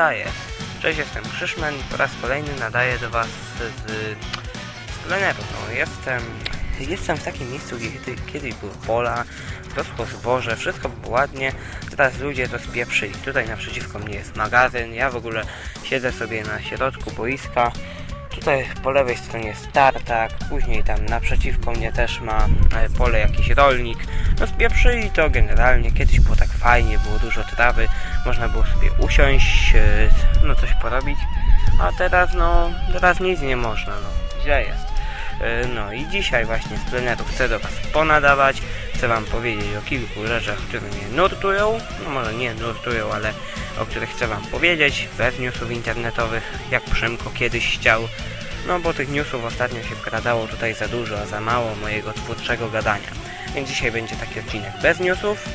nadaje. Cześć, jestem Krzyszman i po raz kolejny nadaję do Was z, z pleneru. No, jestem, jestem w takim miejscu, gdzie kiedy, kiedyś były pola, rosło zboże, wszystko było ładnie. Teraz ludzie to spieprzyli. Tutaj naprzeciwko mnie jest magazyn, ja w ogóle siedzę sobie na środku boiska. Tutaj po lewej stronie jest tartak, później tam naprzeciwko mnie też ma e, pole jakiś rolnik. No spieprzyli to generalnie, kiedyś było tak fajnie, było dużo trawy, można było sobie usiąść, e, no coś porobić, a teraz no, teraz nic nie można, no, źle jest. E, No i dzisiaj właśnie z pleneru chcę do Was ponadawać, chcę Wam powiedzieć o kilku rzeczach, które mnie nurtują, no może nie nurtują, ale o których chcę Wam powiedzieć, bez newsów internetowych, jak Przemko kiedyś chciał, no bo tych newsów ostatnio się wkradało tutaj za dużo, a za mało mojego twórczego gadania. Więc dzisiaj będzie taki odcinek bez newsów.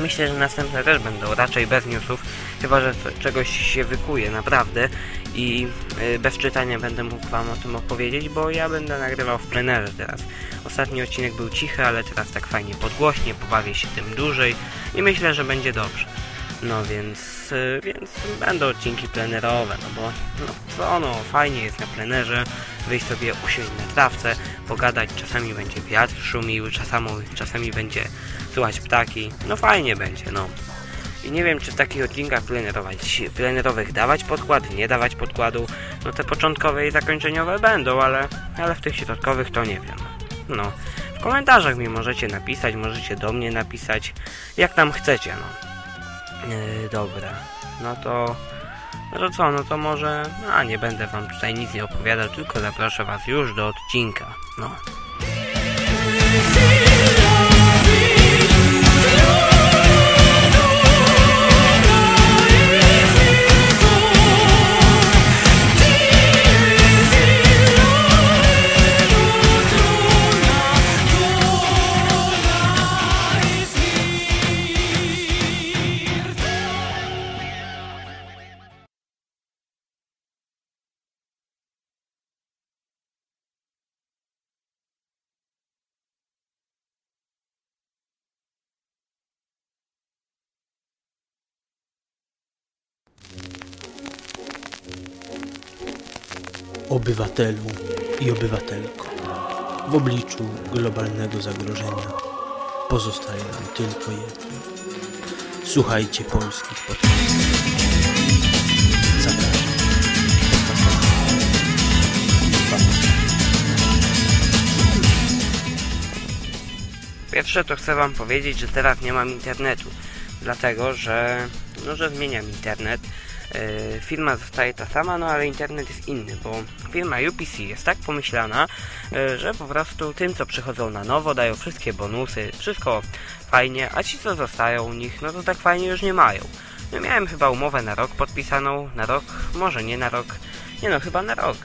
Myślę, że następne też będą raczej bez newsów, chyba że czegoś się wykuje naprawdę i y, bez czytania będę mógł Wam o tym opowiedzieć, bo ja będę nagrywał w plenerze teraz. Ostatni odcinek był cichy, ale teraz tak fajnie podgłośnie, pobawię się tym dłużej i myślę, że będzie dobrze. No więc, y, więc będą odcinki plenerowe, no bo no co no, fajnie jest na plenerze, wyjść sobie usiąść na trawce, pogadać, czasami będzie wiatr szumił, czasami, czasami będzie słuchać ptaki, no fajnie będzie, no. I nie wiem, czy w takich odcinkach plenerowych dawać podkład, nie dawać podkładu, no te początkowe i zakończeniowe będą, ale, ale w tych środkowych to nie wiem. No, w komentarzach mi możecie napisać, możecie do mnie napisać, jak tam chcecie, no. Yy, dobra, no to... No to co, no to może... A, nie będę wam tutaj nic nie opowiadał, tylko zaproszę was już do odcinka. No. Obywatelu i obywatelko, w obliczu globalnego zagrożenia pozostaje nam tylko jedno. Słuchajcie polskich podcastów. Pierwsze to chcę wam powiedzieć, że teraz nie mam internetu. Dlatego, że, no, że zmieniam internet. Yy, firma zostaje ta sama, no ale internet jest inny, bo firma UPC jest tak pomyślana, yy, że po prostu tym, co przychodzą na nowo, dają wszystkie bonusy, wszystko fajnie, a ci, co zostają u nich, no to tak fajnie już nie mają. No miałem chyba umowę na rok podpisaną, na rok, może nie na rok, nie no, chyba na rok,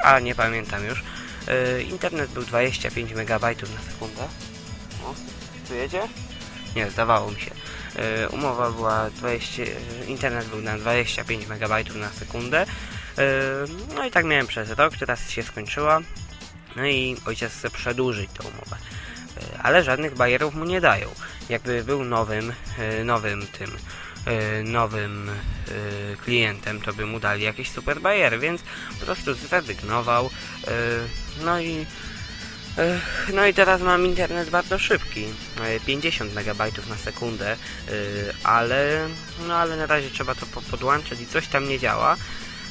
a nie pamiętam już. Yy, internet był 25 MB na sekundę. O, czujecie? Nie, zdawało mi się. Yy, umowa była 20, yy, internet był na 25 MB na sekundę. Yy, no i tak miałem przez rok, teraz się skończyła. No i ojciec chce przedłużyć tę umowę. Ale żadnych bajerów mu nie dają. Jakby był nowym, nowym tym, nowym klientem, to by mu dali jakieś super bajery, więc po prostu zrezygnował. No i No i teraz mam internet bardzo szybki, e, 50 MB na sekundę, e, ale, no ale na razie trzeba to po- podłączyć i coś tam nie działa.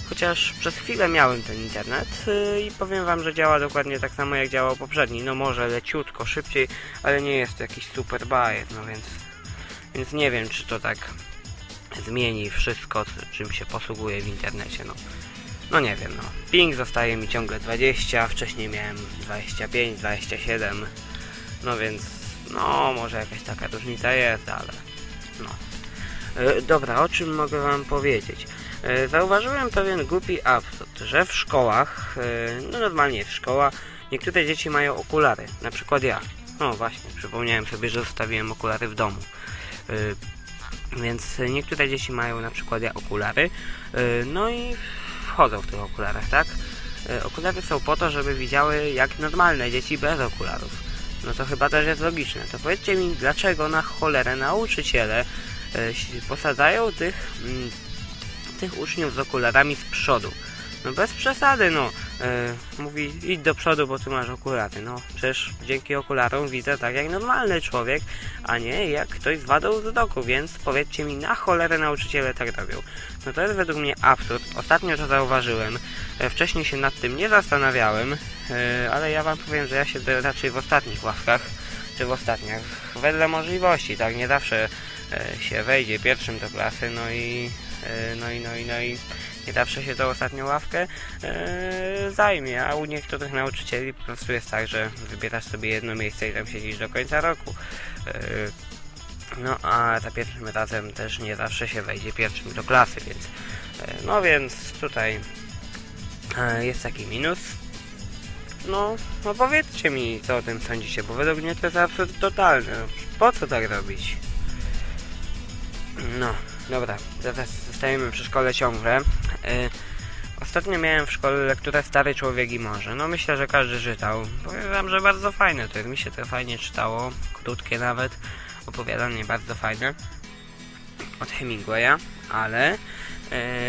Chociaż przez chwilę miałem ten internet e, i powiem wam, że działa dokładnie tak samo jak działał poprzedni. No może leciutko, szybciej, ale nie jest jakiś super bajer, no więc, więc nie wiem czy to tak zmieni wszystko, czym się posługuję w internecie, no. No nie wiem, no. Ping zostaje mi ciągle 20, wcześniej miałem 25, 27. No więc, no może jakaś taka różnica jest, ale no. E, dobra, o czym mogę wam powiedzieć? E, zauważyłem pewien głupi absurd, że w szkołach, e, no normalnie w szkołach, niektóre dzieci mają okulary, na przykład ja. No właśnie, przypomniałem sobie, że zostawiłem okulary w domu. Więc niektóre dzieci mają na przykład ja okulary, no i wchodzą w tych okularach, tak? E, Okulary są po to, żeby widziały jak normalne dzieci bez okularów. No to chyba też jest logiczne. To powiedzcie mi, dlaczego na cholerę nauczyciele e, posadzają tych, mm, tych uczniów z okularami z przodu. No bez przesady, no. E, mówi, idź do przodu, bo tu masz okulary. No, przecież dzięki okularom widzę tak jak normalny człowiek, a nie jak ktoś z wadą wzroku, więc powiedzcie mi, na cholerę nauczyciele tak robią. No to jest według mnie absurd. Ostatnio to zauważyłem. E, wcześniej się nad tym nie zastanawiałem, e, ale ja wam powiem, że ja siedzę raczej w ostatnich ławkach, czy w ostatnich, wedle możliwości, tak, nie zawsze się wejdzie pierwszym do klasy, no i no i no i no i nie zawsze się tą ostatnią ławkę e, zajmie, a u niektórych nauczycieli po prostu jest tak, że wybierasz sobie jedno miejsce i tam siedzisz do końca roku. E, no a za pierwszym razem też nie zawsze się wejdzie pierwszym do klasy, więc e, no więc tutaj e, jest taki minus. No, no powiedzcie mi, co o tym sądzicie, bo według mnie to jest absurd totalny. Po co tak robić? No, dobra, teraz zostajemy przy szkole ciągle. Y, ostatnio miałem w szkole lekturę Stary Człowiek i Morze. No myślę, że każdy czytał. Powiem wam, że bardzo fajne to jest. Mi się to fajnie czytało, krótkie nawet. Opowiadanie bardzo fajne. Od Hemingwaya, ale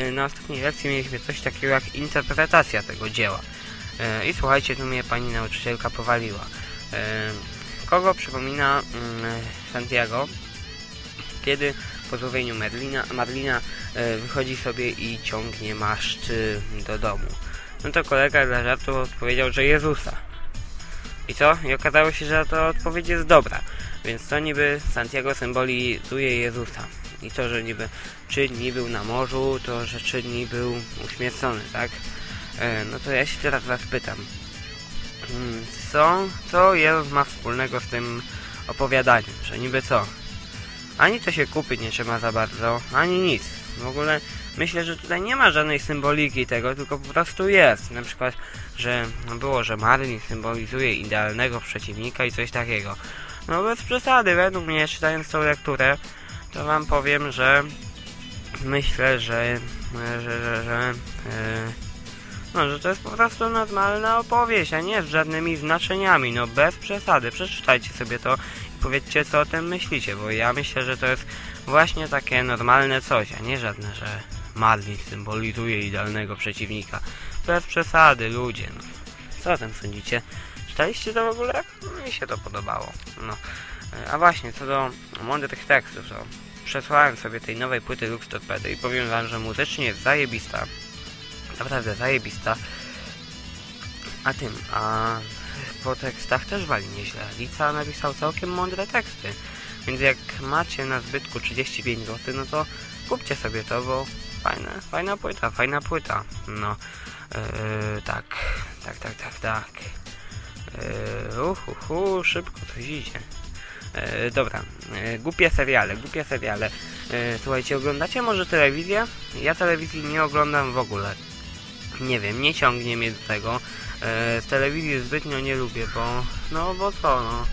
y, na ostatniej lekcji mieliśmy coś takiego jak interpretacja tego dzieła. Y, I słuchajcie, tu mnie pani nauczycielka powaliła. Y, kogo przypomina mm, Santiago, kiedy po złowieniu Merlina, Marlina e, wychodzi sobie i ciągnie maszczy do domu. No to kolega dla żartu odpowiedział, że Jezusa. I co? I okazało się, że to odpowiedź jest dobra. Więc to niby Santiago symbolizuje Jezusa. I to, że niby czyn nie był na morzu, to że czyn nie był uśmiercony, tak? E, no to ja się teraz was pytam. Hmm, Co, co Jezus ma wspólnego z tym opowiadaniem? Że niby co? Ani to się kupić nie trzeba za bardzo, ani nic. W ogóle myślę, że tutaj nie ma żadnej symboliki tego, tylko po prostu jest. Na przykład, że było, że Marlin symbolizuje idealnego przeciwnika i coś takiego. No bez przesady, według mnie, czytając tą lekturę, to wam powiem, że myślę, że, że, że, że yy, no, że to jest po prostu normalna opowieść, a nie z żadnymi znaczeniami, no bez przesady. Przeczytajcie sobie to powiedzcie, co o tym myślicie, bo ja myślę, że to jest właśnie takie normalne coś, a nie żadne, że Marlin symbolizuje idealnego przeciwnika. Bez przesady, ludzie. No. Co o tym sądzicie? Czytaliście to w ogóle? Mi się to podobało. No. E, A właśnie, co do mądrych tekstów, to przesłałem sobie tej nowej płyty Lux Torpedy i powiem wam, że muzycznie jest zajebista. Naprawdę zajebista. A tym, a po tekstach też wali nieźle. Lica napisał całkiem mądre teksty. Więc jak macie na zbytku 35 zł, no to kupcie sobie to, bo fajne, fajna płyta, fajna płyta. No, yy, tak, tak, tak, tak, tak. Yy, szybko coś idzie. Yy, dobra, yy, głupie seriale, głupie seriale. Yy, słuchajcie, oglądacie może telewizję? Ja telewizji nie oglądam w ogóle. Nie wiem, nie ciągnie mnie do tego. E, telewizji zbytnio nie lubię, bo... No bo co, no...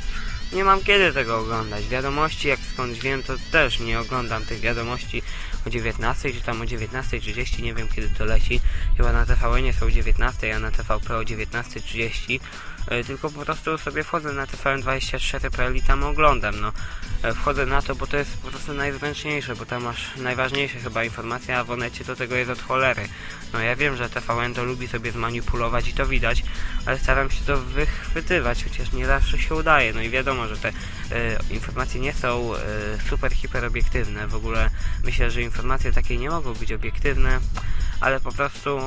Nie mam kiedy tego oglądać. Wiadomości, jak skądś wiem, to też nie oglądam tych wiadomości o 19 czy tam o 19.30, nie wiem kiedy to leci. Chyba na TVN są o 19, a na TVP o 19.30. E, tylko po prostu sobie wchodzę na TVN24.pl i tam oglądam, no. E, wchodzę na to, bo to jest po prostu najzręczniejsze, bo tam masz najważniejsze chyba informacje, a w Onecie do tego jest od cholery. No ja wiem, że TVN to lubi sobie zmanipulować i to widać, ale staram się to wychwytywać, chociaż nie zawsze się udaje. No i wiadomo, że te e, informacje nie są e, super, hiper obiektywne. W ogóle myślę, że informacje takie nie mogą być obiektywne, ale po prostu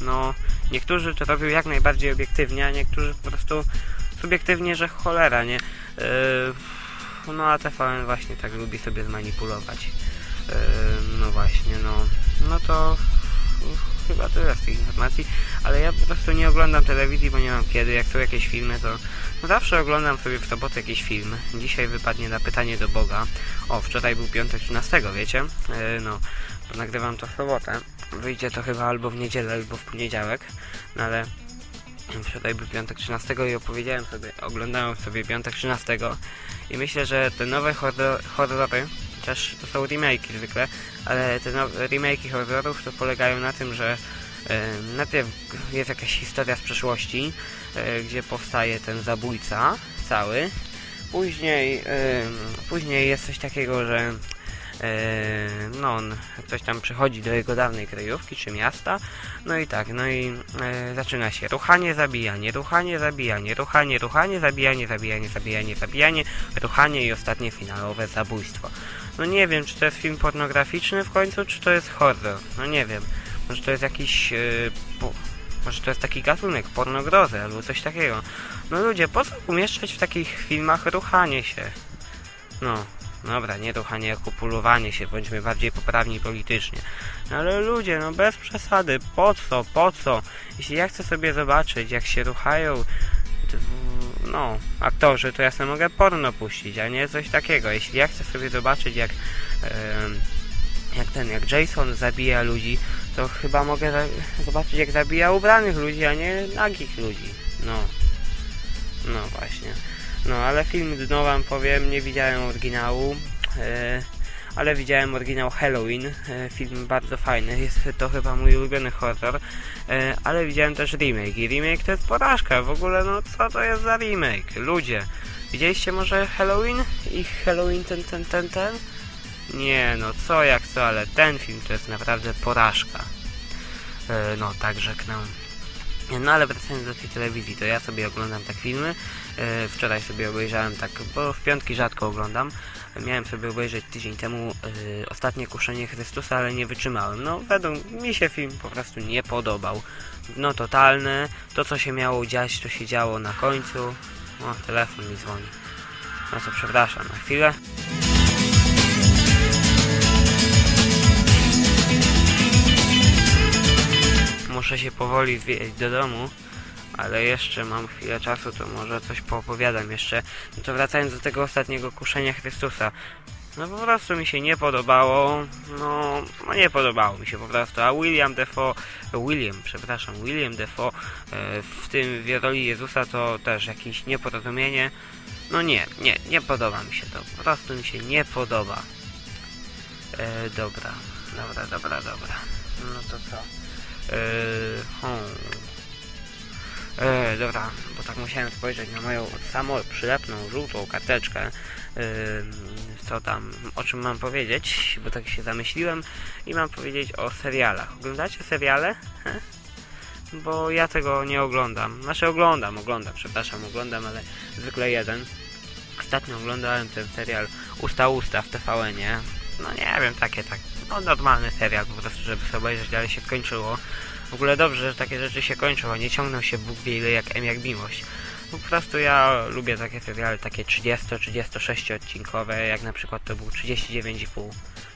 no niektórzy to robią jak najbardziej obiektywnie, a niektórzy po prostu subiektywnie, że cholera, nie? Yy, no a TVN właśnie tak lubi sobie zmanipulować. Yy, no właśnie, no. No to chyba tyle z tych informacji, ale ja po prostu nie oglądam telewizji, bo nie mam kiedy. Jak są jakieś filmy, to no zawsze oglądam sobie w sobotę jakiś film. Dzisiaj wypadnie na pytanie do Boga. O, wczoraj był piątek 13, wiecie? Yy, no, nagrywam to w sobotę. Wyjdzie to chyba albo w niedzielę, albo w poniedziałek, no ale wczoraj był piątek 13 i opowiedziałem sobie, oglądałem sobie piątek 13 i myślę, że te nowe horror, horrory, też to są remake'i zwykle, ale te nowe remake'i horrorów to polegają na tym, że e, najpierw jest jakaś historia z przeszłości, e, gdzie powstaje ten zabójca cały, później, e, później jest coś takiego, że no on, ktoś tam przychodzi do jego dawnej kryjówki czy miasta, no i tak, no i e, zaczyna się ruchanie, zabijanie, ruchanie, zabijanie, ruchanie, ruchanie, zabijanie, zabijanie, zabijanie, zabijanie, ruchanie i ostatnie finalowe zabójstwo. No nie wiem, czy to jest film pornograficzny w końcu, czy to jest horror, no nie wiem. Może to jest jakiś... e, może to jest taki gatunek, pornogrozy albo coś takiego. No ludzie, po co umieszczać w takich filmach ruchanie się? No, dobra, nie ruchanie, jak upulowanie się, bądźmy bardziej poprawni politycznie. No ale ludzie, no bez przesady, po co, po co? Jeśli ja chcę sobie zobaczyć, jak się ruchają no, aktorzy, to ja sobie mogę porno puścić, a nie coś takiego. Jeśli ja chcę sobie zobaczyć, jak jak ten, jak Jason zabija ludzi, to chyba mogę zobaczyć, jak zabija ubranych ludzi, a nie nagich ludzi. No. No właśnie. No, ale film dno wam powiem, nie widziałem oryginału, e, ale widziałem oryginał Halloween, e, film bardzo fajny, jest to chyba mój ulubiony horror, e, ale widziałem też remake i remake to jest porażka, w ogóle no co to jest za remake? Ludzie, widzieliście może Halloween i Halloween ten, ten, ten, ten? Nie, no co jak co, ale ten film to jest naprawdę porażka. No, tak żegnam. No ale wracając do tej telewizji, to ja sobie oglądam tak filmy. E, wczoraj sobie obejrzałem tak, bo w piątki rzadko oglądam. Miałem sobie obejrzeć tydzień temu e, ostatnie kuszenie Chrystusa, ale nie wytrzymałem. No, według mi się film po prostu nie podobał. No totalne, to co się miało dziać, to się działo na końcu. O, telefon mi dzwoni. No to przepraszam na chwilę. Muszę się powoli zwijać do domu, ale jeszcze mam chwilę czasu, to może coś poopowiadam jeszcze. No to wracając do tego ostatniego kuszenia Chrystusa. No po prostu mi się nie podobało, no, no nie podobało mi się po prostu, a William Defoe, William, przepraszam, William Defoe e, w tym w roli Jezusa to też jakieś nieporozumienie. No nie, nie, nie podoba mi się to, po prostu mi się nie podoba. E, dobra, dobra, dobra, dobra. No to co? Eee, hmm. Eee, dobra, bo tak musiałem spojrzeć na moją samą przylepną, żółtą karteczkę. Eee, co tam, o czym mam powiedzieć, bo tak się zamyśliłem i mam powiedzieć o serialach. Oglądacie seriale? He? Bo ja tego nie oglądam. Znaczy oglądam, oglądam, przepraszam, oglądam, ale zwykle jeden. Ostatnio oglądałem ten serial Usta Usta w TVN-ie. No nie wiem, takie tak, no normalny serial po prostu, żeby sobie obejrzeć, ale się skończyło. W ogóle dobrze, że takie rzeczy się kończą, a nie ciągną się Bóg wie ile jak M jak miłość. Po prostu ja lubię takie seriale, takie 30-36 odcinkowe, jak na przykład to był 39,5.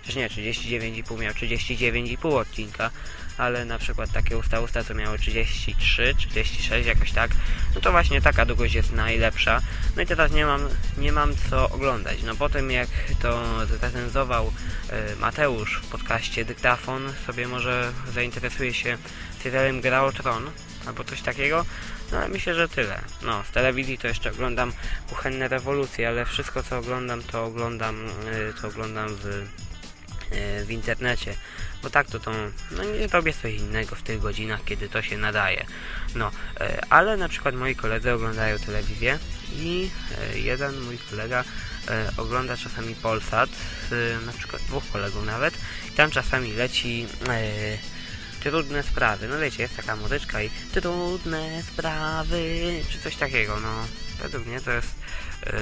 Przecież nie, 39,5 miał 39,5 odcinka, ale na przykład takie usta usta to miało 33, 36 jakoś tak. No to właśnie taka długość jest najlepsza. No i teraz nie mam, nie mam co oglądać. No po tym jak to zrecenzował e, Mateusz w podcaście Dyktafon, sobie może zainteresuje się serialem Gra o Tron albo coś takiego. No ale myślę, że tyle. No, z telewizji to jeszcze oglądam Kuchenne Rewolucje, ale wszystko co oglądam to oglądam, e, to oglądam e, w internecie. Bo tak to to, no nie robię coś innego w tych godzinach, kiedy to się nadaje. No, e, ale na przykład moi koledzy oglądają telewizję i e, jeden mój kolega e, ogląda czasami Polsat, e, na przykład dwóch kolegów nawet, i tam czasami leci e, trudne sprawy. No wiecie, jest taka muzyczka i trudne sprawy, czy coś takiego, no. Według mnie to jest e,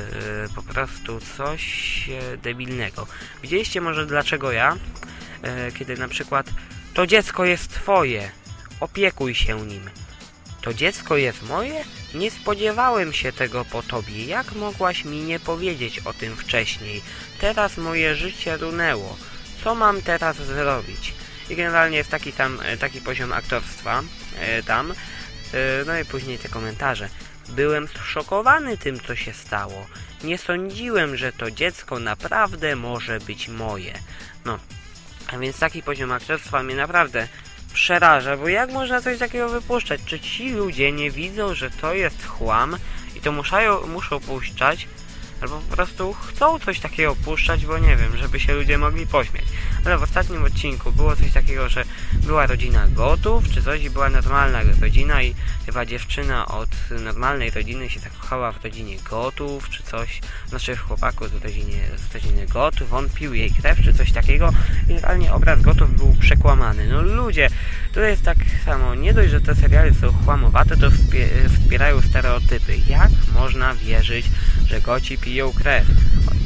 po prostu coś e, debilnego. Widzieliście może dlaczego ja? E, kiedy na przykład to dziecko jest twoje, opiekuj się nim. To dziecko jest moje? Nie spodziewałem się tego po tobie. Jak mogłaś mi nie powiedzieć o tym wcześniej? Teraz moje życie runęło. Co mam teraz zrobić? I generalnie jest taki tam, e, taki poziom aktorstwa e, tam. E, no i później te komentarze. Byłem zszokowany tym, co się stało. Nie sądziłem, że to dziecko naprawdę może być moje. No, a więc taki poziom aktorstwa mnie naprawdę przeraża, bo jak można coś takiego wypuszczać? Czy ci ludzie nie widzą, że to jest chłam i to muszają, muszą puszczać? Albo po prostu chcą coś takiego puszczać, bo nie wiem, żeby się ludzie mogli pośmiać. ale w ostatnim odcinku było coś takiego, że była rodzina gotów, czy coś i była normalna rodzina i chyba dziewczyna od normalnej rodziny się zakochała w rodzinie gotów, czy coś, znaczy w chłopaku z rodziny, z rodziny gotów, on pił jej krew, czy coś takiego i realnie obraz gotów był przekłamany. No ludzie, to jest tak samo, nie dość, że te seriale są chłamowate, to wspie- wspierają stereotypy. Jak można wierzyć, że goci piją krew?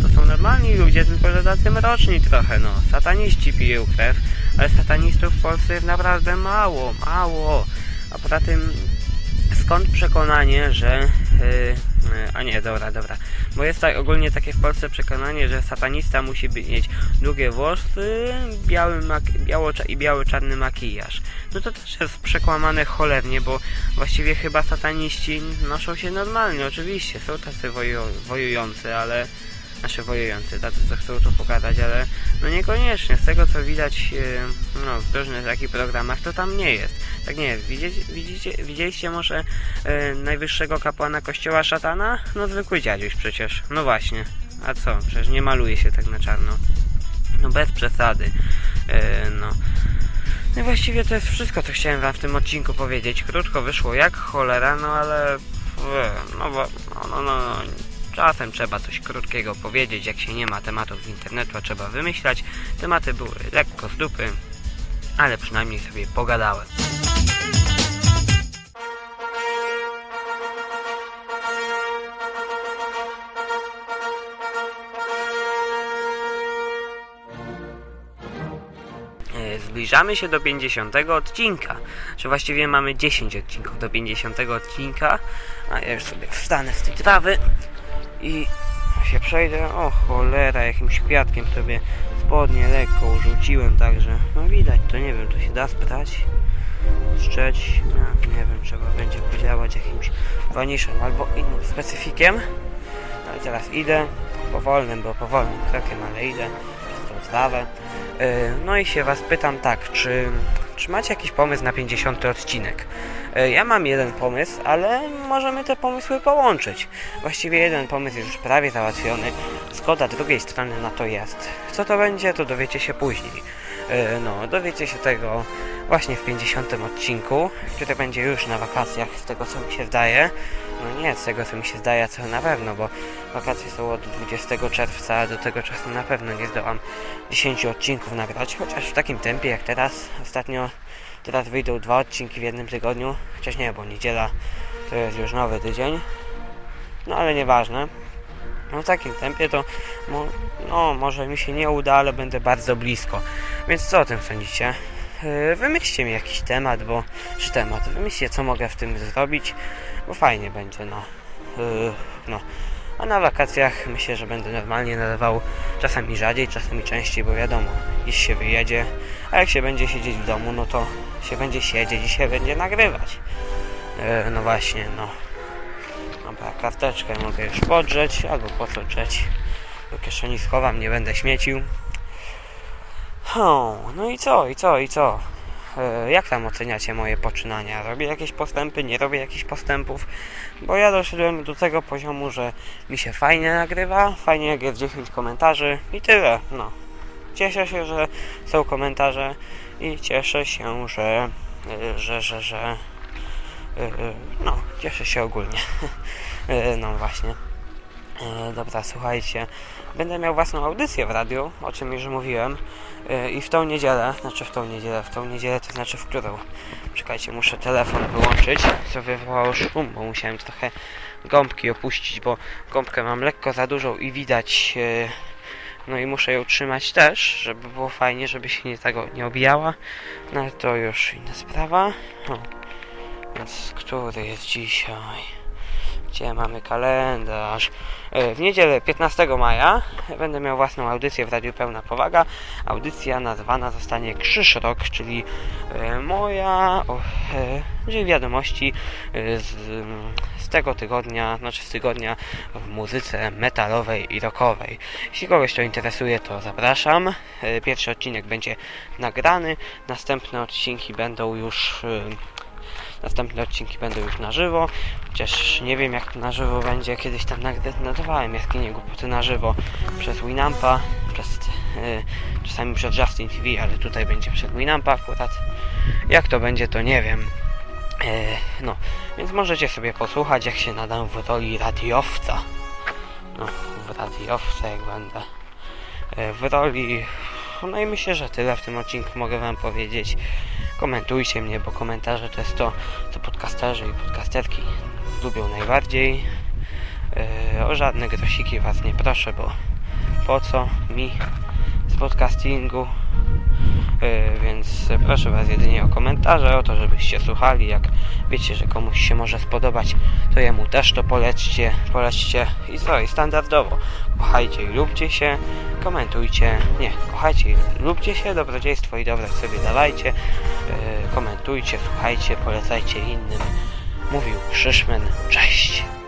To są normalni ludzie, tylko że tacy mroczni trochę, no. Sataniści piją krew, ale satanistów w Polsce jest naprawdę mało, mało. A poza tym, skąd przekonanie, że... Yy, a nie, dobra, dobra. Bo jest tak ogólnie takie w Polsce przekonanie, że satanista musi mieć długie włosy, biały biało i biały-czarny makijaż. No to też jest przekłamane cholernie, bo właściwie chyba sataniści noszą się normalnie, oczywiście. Są tacy woju- wojujący, ale... Znaczy wojujący, tacy co chcą to pokazać, ale no niekoniecznie. Z tego co widać e, no, w różnych takich programach, to tam nie jest. Tak nie. Widzicie, widzicie, widzieliście może e, najwyższego kapłana kościoła szatana? No zwykły dziadziuś przecież. No właśnie. A co? Przecież nie maluje się tak na czarno. No bez przesady. E, no. No i właściwie to jest wszystko, co chciałem wam w tym odcinku powiedzieć. Krótko wyszło jak cholera, no ale... e, No. No, no, no, no. Czasem trzeba coś krótkiego powiedzieć, jak się nie ma tematów z internetu, a trzeba wymyślać. Tematy były lekko z dupy, ale przynajmniej sobie pogadałem. E, Zbliżamy się do 50 odcinka. Czy właściwie mamy 10 odcinków do 50 odcinka. A ja już sobie wstanę z tej trawy i się przejdę. O cholera, jakimś kwiatkiem sobie spodnie lekko urzuciłem, także no widać, to nie wiem, to się da sprać, strzeć, no, nie wiem, trzeba będzie podziałać jakimś waniszem albo innym specyfikiem. Ale teraz idę, powolnym, bo powolnym krokiem, ale idę Yy, No i się was pytam tak, czy, czy macie jakiś pomysł na 50 odcinek? Yy, Ja mam jeden pomysł, ale możemy te pomysły połączyć. Właściwie jeden pomysł jest już prawie załatwiony. Zgoda drugiej strony na to jest. Co to będzie, to dowiecie się później. Yy, No, dowiecie się tego właśnie w 50 odcinku, który będzie już na wakacjach, z tego co mi się zdaje. No nie z tego co mi się zdaje, co na pewno, bo wakacje są od 20 czerwca, a do tego czasu na pewno nie zdołam 10 odcinków nagrać, chociaż w takim tempie jak teraz, ostatnio, teraz wyjdą dwa odcinki w jednym tygodniu, chociaż nie, bo niedziela to jest już nowy tydzień, no ale nieważne. No w takim tempie to, no może mi się nie uda, ale będę bardzo blisko. Więc co o tym sądzicie? Yy, Wymyślcie mi jakiś temat, bo, czy temat, wymyślcie co mogę w tym zrobić, bo fajnie będzie, no. Yy, no. A na wakacjach myślę, że będę normalnie nadawał czasami rzadziej, czasami częściej, bo wiadomo, gdzieś się wyjedzie, a jak się będzie siedzieć w domu, no to się będzie siedzieć i się będzie nagrywać. Yy, no właśnie, no. Dobra, karteczkę mogę już podrzeć, albo po co drzeć. Do kieszeni schowam, nie będę śmiecił. O, no i co, i co, i co? E, Jak tam oceniacie moje poczynania? Robię jakieś postępy, nie robię jakichś postępów? Bo ja doszedłem do tego poziomu, że mi się fajnie nagrywa, fajnie jak jest 10 komentarzy i tyle, no. Cieszę się, że są komentarze i cieszę się, że, e, że, że, że, e, no, cieszę się ogólnie. No właśnie. Dobra, słuchajcie. Będę miał własną audycję w radiu, o czym już mówiłem. E, I w tą niedzielę, znaczy w tą niedzielę, w tą niedzielę to znaczy w którą? Czekajcie, muszę telefon wyłączyć, co wywołało szum, bo musiałem trochę gąbki opuścić, bo gąbkę mam lekko za dużą i widać. e, No i muszę ją trzymać też, żeby było fajnie, żeby się nie tego nie obijała. No to już inna sprawa. O. Więc który jest dzisiaj? Gdzie mamy kalendarz? E, W niedzielę 15 maja będę miał własną audycję w Radiu Pełna Powaga. Audycja nazwana zostanie Krzyż Rock, czyli e, moja, e, czyli wiadomości z, z tego tygodnia, znaczy z tygodnia w muzyce metalowej i rockowej. Jeśli kogoś to interesuje, to zapraszam. Pierwszy odcinek będzie nagrany, następne odcinki będą już Następne odcinki będą już na żywo, chociaż nie wiem jak to na żywo będzie, kiedyś tam nagrywałem jaskinie głupoty na żywo przez Winampa, przez czasami przed Justin TV, ale tutaj będzie przed Winampa akurat. Jak to będzie, to nie wiem. E, no, więc możecie sobie posłuchać, jak się nadam w roli radiowca. No, w radiowca, jak będę. E, w roli. No i myślę, że tyle w tym odcinku mogę Wam powiedzieć. Komentujcie mnie, bo komentarze to jest to, co podcasterzy i podcasterki lubią najbardziej. E, o żadne grosiki Was nie proszę, bo po co mi z podcastingu? E, więc proszę Was jedynie o komentarze, o to, żebyście słuchali. Jak wiecie, że komuś się może spodobać, to jemu też to polećcie, polećcie i co, i standardowo. Kochajcie i lubcie się, komentujcie, nie, kochajcie i lubcie się, dobrodziejstwo i dobroć sobie dawajcie, e, komentujcie, słuchajcie, polecajcie innym. Mówił Krzyszmen, cześć!